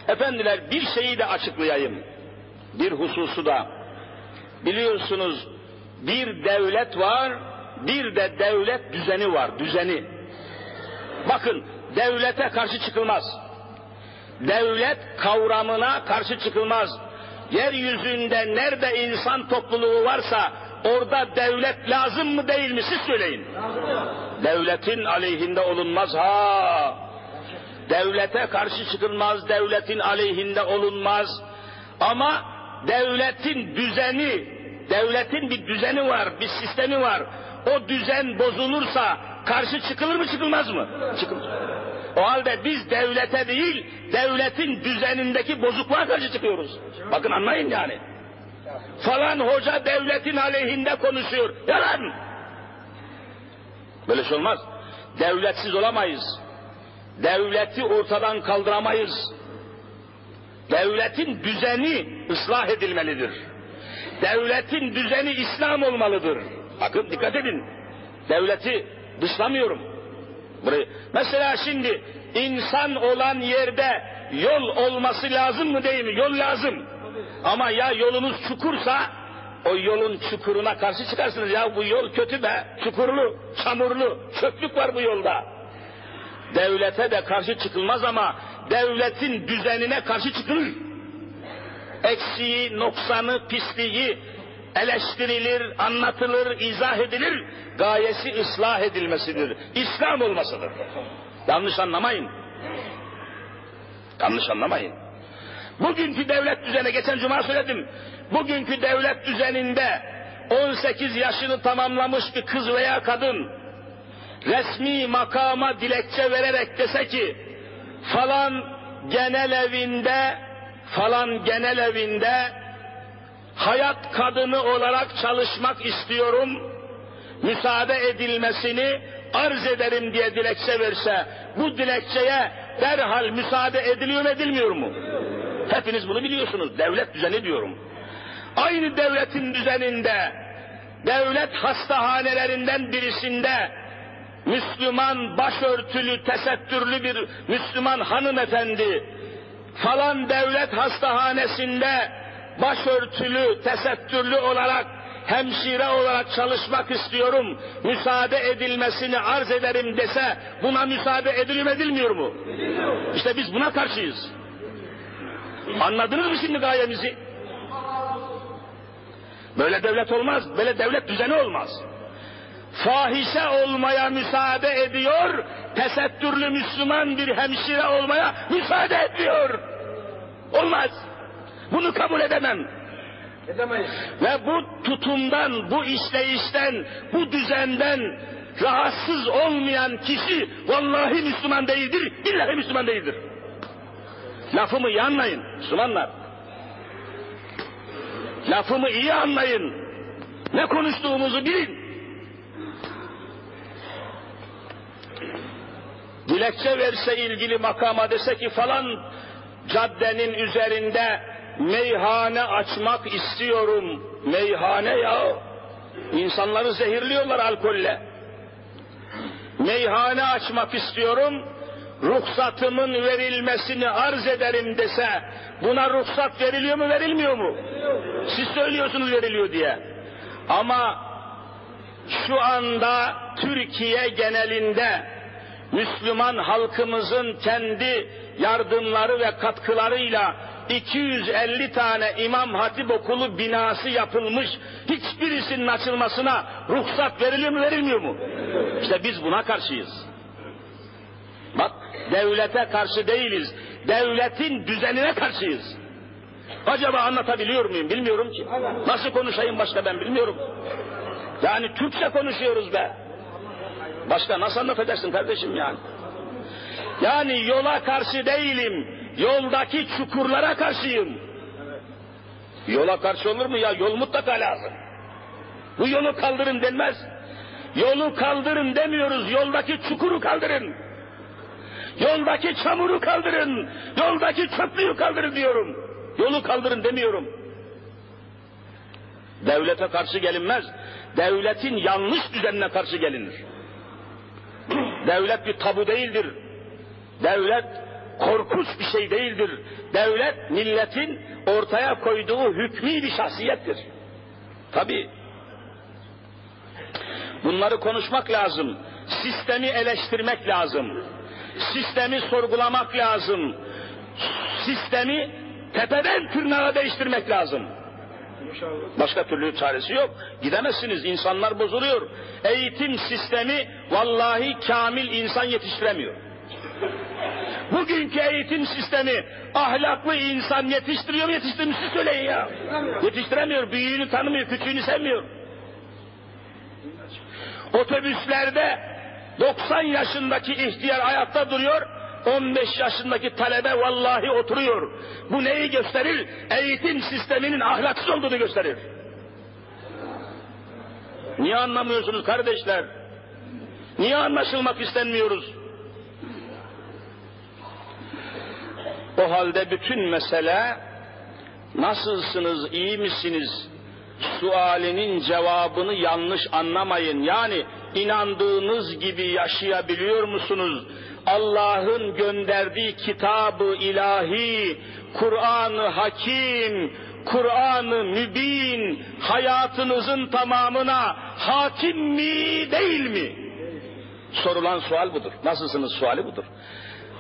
efendiler bir şeyi de açıklayayım. Bir hususu da. Biliyorsunuz bir devlet var, bir de devlet düzeni var, düzeni. Bakın, devlete karşı çıkılmaz. Devlet kavramına karşı çıkılmaz. Yeryüzünde nerede insan topluluğu varsa orada devlet lazım mı değil mi siz söyleyin. Devletin aleyhinde olunmaz ha. Devlete karşı çıkılmaz, devletin aleyhinde olunmaz. Ama devletin düzeni, devletin bir düzeni var, bir sistemi var. O düzen bozulursa karşı çıkılır mı çıkılmaz mı? Çıkılır. O halde biz devlete değil, devletin düzenindeki bozukluğa karşı çıkıyoruz. Bakın anlayın yani. Falan hoca devletin aleyhinde konuşuyor. Yalan! Böyle şey olmaz. Devletsiz olamayız. Devleti ortadan kaldıramayız. Devletin düzeni ıslah edilmelidir. Devletin düzeni İslam olmalıdır. Bakın dikkat edin. Devleti dışlamıyorum. Mesela şimdi insan olan yerde yol olması lazım mı değil mi? Yol lazım. Ama ya yolunuz çukursa o yolun çukuruna karşı çıkarsınız. Ya bu yol kötü be, çukurlu, çamurlu, çöplük var bu yolda. Devlete de karşı çıkılmaz ama devletin düzenine karşı çıkılır. Eksiği, noksanı, pisliği eleştirilir, anlatılır, izah edilir. Gayesi ıslah edilmesidir. İslam olmasıdır. Yanlış anlamayın. Yanlış anlamayın. Bugünkü devlet düzeni, geçen cuma söyledim. Bugünkü devlet düzeninde 18 yaşını tamamlamış bir kız veya kadın resmi makama dilekçe vererek dese ki falan genel evinde falan genel evinde hayat kadını olarak çalışmak istiyorum müsaade edilmesini arz ederim diye dilekçe verse bu dilekçeye derhal müsaade ediliyor mu edilmiyor mu? Hepiniz bunu biliyorsunuz. Devlet düzeni diyorum. Aynı devletin düzeninde devlet hastahanelerinden birisinde Müslüman başörtülü, tesettürlü bir Müslüman hanımefendi falan devlet hastahanesinde başörtülü, tesettürlü olarak hemşire olarak çalışmak istiyorum, müsaade edilmesini arz ederim dese buna müsaade ediliyor edilmiyor mu? İşte biz buna karşıyız. Anladınız mı şimdi gayemizi? Böyle devlet olmaz, böyle devlet düzeni olmaz. Fahişe olmaya müsaade ediyor, tesettürlü Müslüman bir hemşire olmaya müsaade etmiyor. Olmaz. Bunu kabul edemem. Edemeyiz. Ve bu tutumdan, bu işleyişten, bu düzenden rahatsız olmayan kişi vallahi Müslüman değildir, billahi Müslüman değildir. Lafımı iyi anlayın Müslümanlar. Lafımı iyi anlayın. Ne konuştuğumuzu bilin. Dilekçe verse ilgili makama dese ki falan caddenin üzerinde meyhane açmak istiyorum. Meyhane ya. İnsanları zehirliyorlar alkolle. Meyhane açmak istiyorum. Ruhsatımın verilmesini arz ederim dese buna ruhsat veriliyor mu verilmiyor mu? Siz söylüyorsunuz veriliyor diye. Ama şu anda Türkiye genelinde Müslüman halkımızın kendi yardımları ve katkılarıyla 250 tane İmam Hatip Okulu binası yapılmış. Hiçbirisinin açılmasına ruhsat veriliyor mu verilmiyor mu? İşte biz buna karşıyız. Bak devlete karşı değiliz. Devletin düzenine karşıyız. Acaba anlatabiliyor muyum bilmiyorum ki. Nasıl konuşayım başka ben bilmiyorum. Yani Türkçe konuşuyoruz be. Başka nasıl anlatacaksın kardeşim yani? Yani yola karşı değilim. Yoldaki çukurlara karşıyım. Yola karşı olur mu ya? Yol mutlaka lazım. Bu yolu kaldırın denmez. Yolu kaldırın demiyoruz. Yoldaki çukuru kaldırın. Yoldaki çamuru kaldırın. Yoldaki çöplüğü kaldırın diyorum. Yolu kaldırın demiyorum. Devlete karşı gelinmez. Devletin yanlış düzenine karşı gelinir. Devlet bir tabu değildir. Devlet korkunç bir şey değildir. Devlet milletin ortaya koyduğu hükmü bir şahsiyettir. Tabi. Bunları konuşmak lazım. Sistemi eleştirmek lazım. Sistemi sorgulamak lazım. Sistemi tepeden tırnağa değiştirmek lazım. Başka türlü çaresi yok. Gidemezsiniz. İnsanlar bozuluyor. Eğitim sistemi vallahi kamil insan yetiştiremiyor. Bugünkü eğitim sistemi ahlaklı insan yetiştiriyor mu yetiştirmiyor siz söyleyin ya. Yetiştiremiyor. Büyüğünü tanımıyor, küçüğünü sevmiyor. Otobüslerde 90 yaşındaki ihtiyar ayakta duruyor, 15 yaşındaki talebe vallahi oturuyor. Bu neyi gösterir? Eğitim sisteminin ahlaksız olduğunu gösterir. Niye anlamıyorsunuz kardeşler? Niye anlaşılmak istenmiyoruz? O halde bütün mesele nasılsınız, iyi misiniz? Sualinin cevabını yanlış anlamayın. Yani inandığınız gibi yaşayabiliyor musunuz? Allah'ın gönderdiği kitabı ilahi, Kur'an-ı Hakim, Kur'an-ı Mübin hayatınızın tamamına hakim mi değil mi? Sorulan sual budur. Nasılsınız suali budur.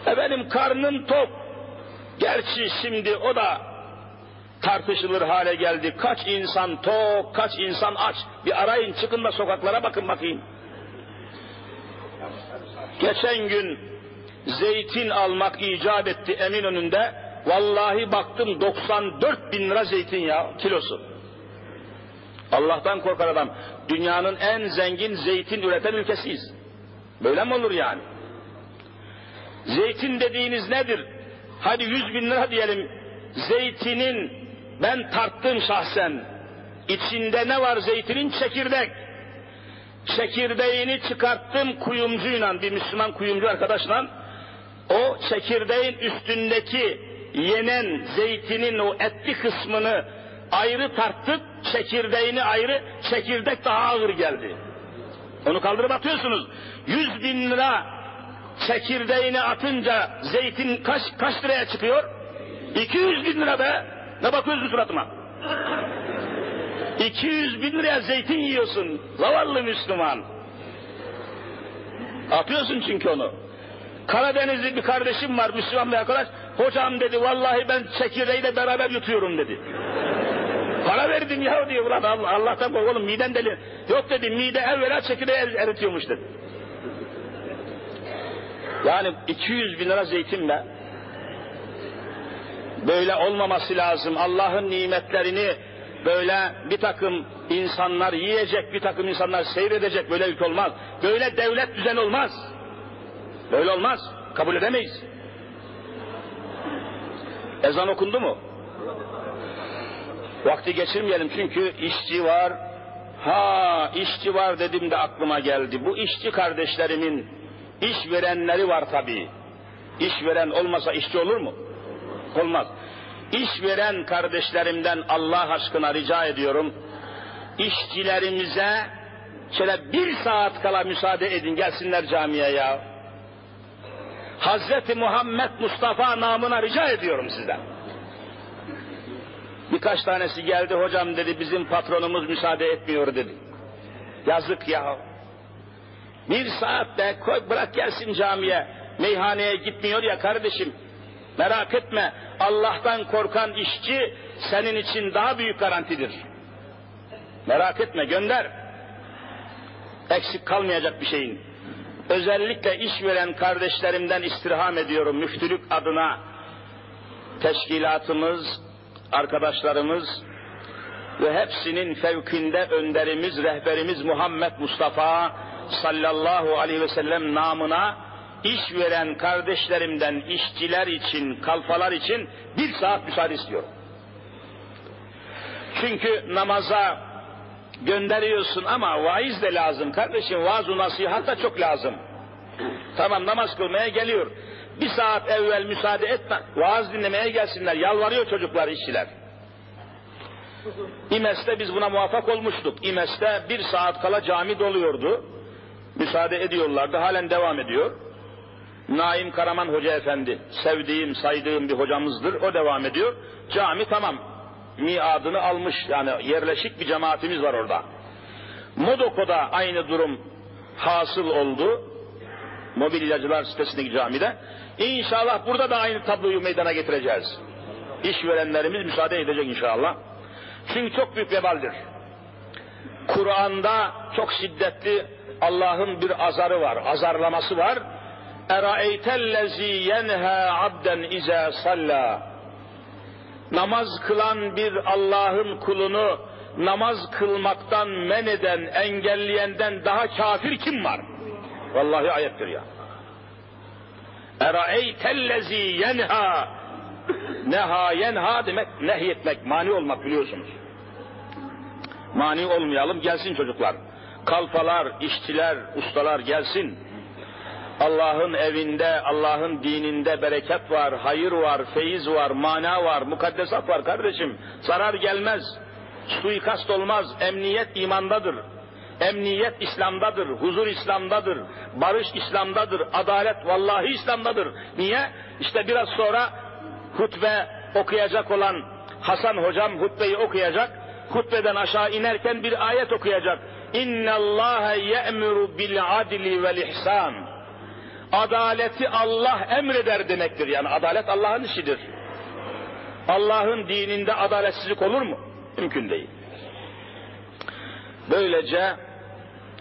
E benim karnım tok. Gerçi şimdi o da tartışılır hale geldi. Kaç insan tok, kaç insan aç. Bir arayın çıkın da sokaklara bakın bakayım. Geçen gün zeytin almak icap etti Eminönü'nde. Vallahi baktım 94 bin lira zeytin ya kilosu. Allah'tan korkar adam. Dünyanın en zengin zeytin üreten ülkesiyiz. Böyle mi olur yani? Zeytin dediğiniz nedir? Hadi 100 bin lira diyelim. Zeytinin ben tarttım şahsen. İçinde ne var zeytinin? Çekirdek. Çekirdeğini çıkarttım kuyumcuyla, bir Müslüman kuyumcu arkadaşla. O çekirdeğin üstündeki yenen zeytinin o etli kısmını ayrı tarttık, çekirdeğini ayrı, çekirdek daha ağır geldi. Onu kaldırıp atıyorsunuz. 100 bin lira çekirdeğini atınca zeytin kaç, kaç liraya çıkıyor? 200 bin lira be. Ne bakıyorsun suratıma? 200 bin liraya zeytin yiyorsun. Zavallı Müslüman. Atıyorsun çünkü onu. Karadenizli bir kardeşim var Müslüman bir arkadaş. Hocam dedi vallahi ben çekirdeğiyle beraber yutuyorum dedi. Para verdim ya diyor. Ulan Allah, Allah'tan kork oğlum miden deli. Yok dedi mide evvela çekirdeği eritiyormuş dedi. Yani 200 bin lira zeytin be. Böyle olmaması lazım. Allah'ın nimetlerini böyle bir takım insanlar yiyecek, bir takım insanlar seyredecek böyle ülke olmaz. Böyle devlet düzen olmaz. Böyle olmaz. Kabul edemeyiz. Ezan okundu mu? Vakti geçirmeyelim çünkü işçi var. Ha işçi var dedim de aklıma geldi. Bu işçi kardeşlerimin iş verenleri var tabii. İş veren olmasa işçi olur mu? Olmaz. İşveren kardeşlerimden Allah aşkına rica ediyorum. İşçilerimize şöyle bir saat kala müsaade edin gelsinler camiye ya. Hazreti Muhammed Mustafa namına rica ediyorum sizden. Birkaç tanesi geldi hocam dedi bizim patronumuz müsaade etmiyor dedi. Yazık ya. Bir saat de koy bırak gelsin camiye. Meyhaneye gitmiyor ya kardeşim. Merak etme. Allah'tan korkan işçi senin için daha büyük garantidir. Merak etme gönder. Eksik kalmayacak bir şeyin. Özellikle işveren kardeşlerimden istirham ediyorum müftülük adına. Teşkilatımız, arkadaşlarımız ve hepsinin fevkinde önderimiz, rehberimiz Muhammed Mustafa sallallahu aleyhi ve sellem namına iş veren kardeşlerimden işçiler için, kalfalar için bir saat müsaade istiyorum. Çünkü namaza gönderiyorsun ama vaiz de lazım kardeşim. Vaaz-ı nasihat da çok lazım. Tamam namaz kılmaya geliyor. Bir saat evvel müsaade etme. Vaaz dinlemeye gelsinler. Yalvarıyor çocuklar, işçiler. İmes'te biz buna muvaffak olmuştuk. İmes'te bir saat kala cami doluyordu. Müsaade ediyorlardı. Halen devam ediyor. Naim Karaman Hoca Efendi, sevdiğim, saydığım bir hocamızdır. O devam ediyor. Cami tamam. Miadını almış. Yani yerleşik bir cemaatimiz var orada. Modoko'da aynı durum hasıl oldu. Mobilyacılar sitesindeki camide. İnşallah burada da aynı tabloyu meydana getireceğiz. İşverenlerimiz müsaade edecek inşallah. Çünkü çok büyük vebaldir. Kur'an'da çok şiddetli Allah'ın bir azarı var, azarlaması var. Eraeytellezi yenha abden ize salla. Namaz kılan bir Allah'ın kulunu namaz kılmaktan men eden, engelleyenden daha kafir kim var? Vallahi ayettir ya. Eraeytellezi yenha Neha yenha demek nehyetmek, mani olmak biliyorsunuz. Mani olmayalım, gelsin çocuklar. Kalfalar, işçiler, ustalar gelsin. Allah'ın evinde, Allah'ın dininde bereket var, hayır var, feyiz var, mana var, mukaddesat var kardeşim. Zarar gelmez, suikast olmaz, emniyet imandadır. Emniyet İslam'dadır, huzur İslam'dadır, barış İslam'dadır, adalet vallahi İslam'dadır. Niye? İşte biraz sonra hutbe okuyacak olan Hasan hocam hutbeyi okuyacak. Hutbeden aşağı inerken bir ayet okuyacak. İnna Allah ye'muru bil adli vel ihsan. Adaleti Allah emreder demektir. Yani adalet Allah'ın işidir. Allah'ın dininde adaletsizlik olur mu? Mümkün değil. Böylece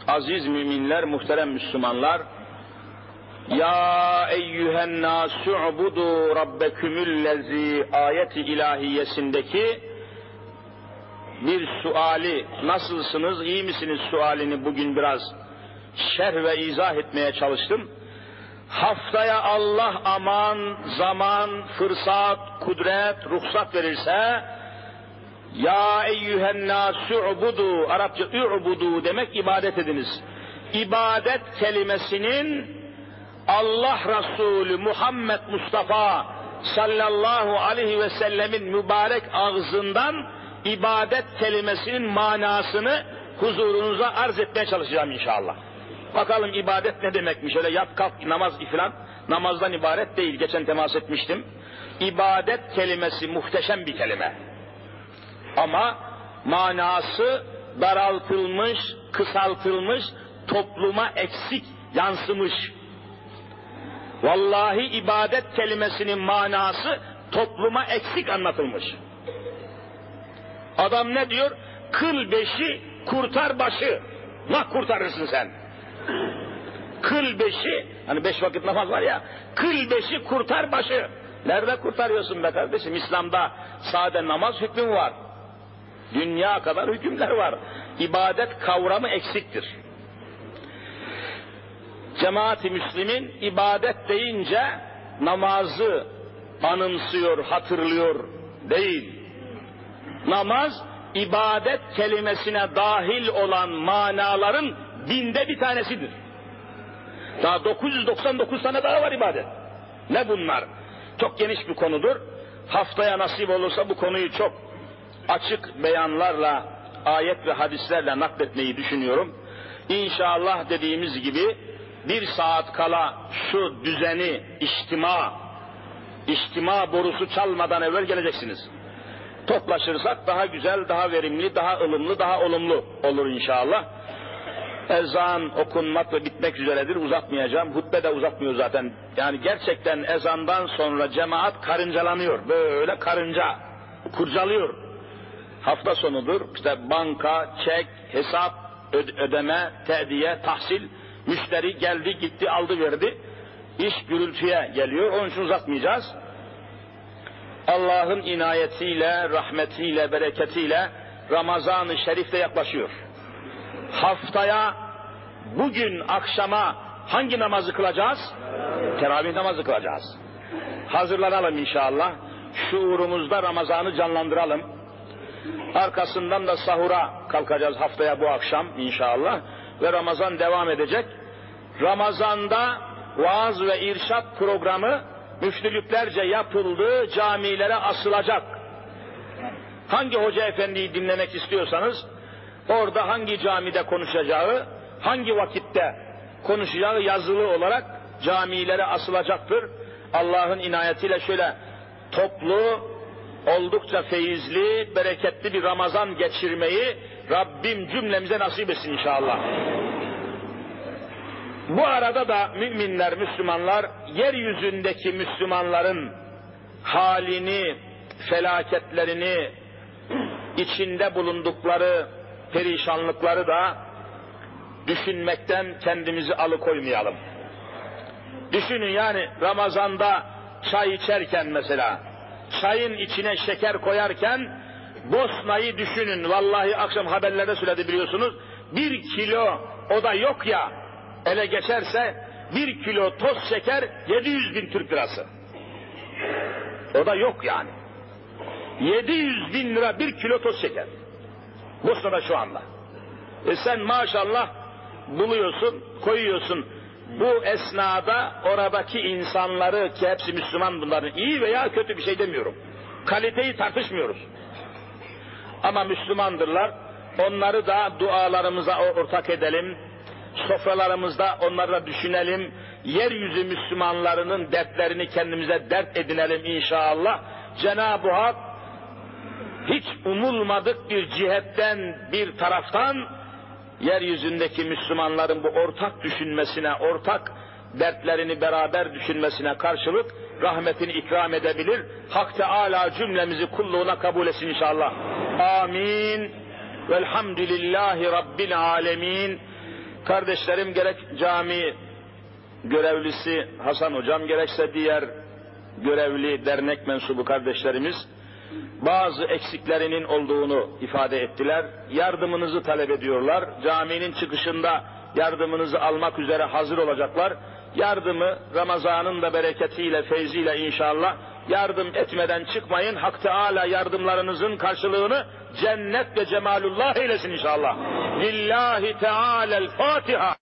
aziz müminler, muhterem Müslümanlar, ya eyyühen nasu'budu rabbekümüllezi ayeti ilahiyesindeki bir suali nasılsınız, iyi misiniz sualini bugün biraz şerh ve izah etmeye çalıştım. Haftaya Allah aman, zaman, fırsat, kudret, ruhsat verirse ya eyyühen nasu'budu Arapça ü'budu demek ibadet ediniz. İbadet kelimesinin Allah Resulü Muhammed Mustafa sallallahu aleyhi ve sellemin mübarek ağzından ibadet kelimesinin manasını huzurunuza arz etmeye çalışacağım inşallah. Bakalım ibadet ne demekmiş? Öyle yat kalk namaz filan namazdan ibaret değil. Geçen temas etmiştim. İbadet kelimesi muhteşem bir kelime. Ama manası daraltılmış, kısaltılmış, topluma eksik yansımış. Vallahi ibadet kelimesinin manası topluma eksik anlatılmış. Adam ne diyor? Kıl beşi, kurtar başı. Nah kurtarırsın sen. Kıl beşi, hani beş vakit namaz var ya, kıl beşi kurtar başı. Nerede kurtarıyorsun be kardeşim? İslam'da sade namaz hükmü var. Dünya kadar hükümler var. İbadet kavramı eksiktir. Cemaat-i Müslim'in ibadet deyince namazı anımsıyor, hatırlıyor değil. Namaz ibadet kelimesine dahil olan manaların dinde bir tanesidir. Daha 999 tane daha var ibadet. Ne bunlar? Çok geniş bir konudur. Haftaya nasip olursa bu konuyu çok açık beyanlarla, ayet ve hadislerle nakletmeyi düşünüyorum. İnşallah dediğimiz gibi bir saat kala şu düzeni, içtima, içtima borusu çalmadan evvel geleceksiniz. Toplaşırsak daha güzel, daha verimli, daha ılımlı, daha olumlu olur inşallah. Ezan okunmak ve bitmek üzeredir. Uzatmayacağım. Hutbe de uzatmıyor zaten. Yani gerçekten ezandan sonra cemaat karıncalanıyor. Böyle karınca kurcalıyor. Hafta sonudur. İşte banka, çek, hesap, ödeme, tediye, tahsil. Müşteri geldi, gitti, aldı, verdi. İş gürültüye geliyor. Onun için uzatmayacağız. Allah'ın inayetiyle, rahmetiyle, bereketiyle Ramazan-ı Şerif yaklaşıyor. Haftaya bugün akşama hangi namazı kılacağız? Teravih namazı kılacağız. Hazırlanalım inşallah. Şuurumuzda Ramazan'ı canlandıralım. Arkasından da sahura kalkacağız haftaya bu akşam inşallah. Ve Ramazan devam edecek. Ramazan'da vaaz ve irşat programı müftülüklerce yapıldı, camilere asılacak. Hangi hoca efendiyi dinlemek istiyorsanız, orada hangi camide konuşacağı, hangi vakitte konuşacağı yazılı olarak camilere asılacaktır. Allah'ın inayetiyle şöyle toplu, oldukça feyizli, bereketli bir Ramazan geçirmeyi Rabbim cümlemize nasip etsin inşallah. Bu arada da müminler, Müslümanlar, yeryüzündeki Müslümanların halini, felaketlerini, içinde bulundukları perişanlıkları da düşünmekten kendimizi alıkoymayalım. Düşünün yani Ramazan'da çay içerken mesela, çayın içine şeker koyarken, Bosna'yı düşünün, vallahi akşam haberlerde söyledi biliyorsunuz, bir kilo o da yok ya, ele geçerse bir kilo toz şeker 700 bin Türk lirası. O da yok yani. 700 bin lira bir kilo toz şeker. Bosna'da şu anda. E sen maşallah buluyorsun, koyuyorsun. Bu esnada oradaki insanları ki hepsi Müslüman bunların iyi veya kötü bir şey demiyorum. Kaliteyi tartışmıyoruz. Ama Müslümandırlar. Onları da dualarımıza ortak edelim. Sofralarımızda onları düşünelim. Yeryüzü Müslümanlarının dertlerini kendimize dert edinelim inşallah. Cenab-ı Hak hiç umulmadık bir cihetten bir taraftan yeryüzündeki Müslümanların bu ortak düşünmesine, ortak dertlerini beraber düşünmesine karşılık rahmetini ikram edebilir. Hak Teala cümlemizi kulluğuna kabul etsin inşallah. Amin. Velhamdülillahi Rabbil alemin. Kardeşlerim gerek cami görevlisi Hasan hocam gerekse diğer görevli dernek mensubu kardeşlerimiz bazı eksiklerinin olduğunu ifade ettiler. Yardımınızı talep ediyorlar. Caminin çıkışında yardımınızı almak üzere hazır olacaklar. Yardımı Ramazan'ın da bereketiyle, feyziyle inşallah yardım etmeden çıkmayın. Hak Teala yardımlarınızın karşılığını cennet ve cemalullah eylesin inşallah. Lillahi Teala'l Fatiha.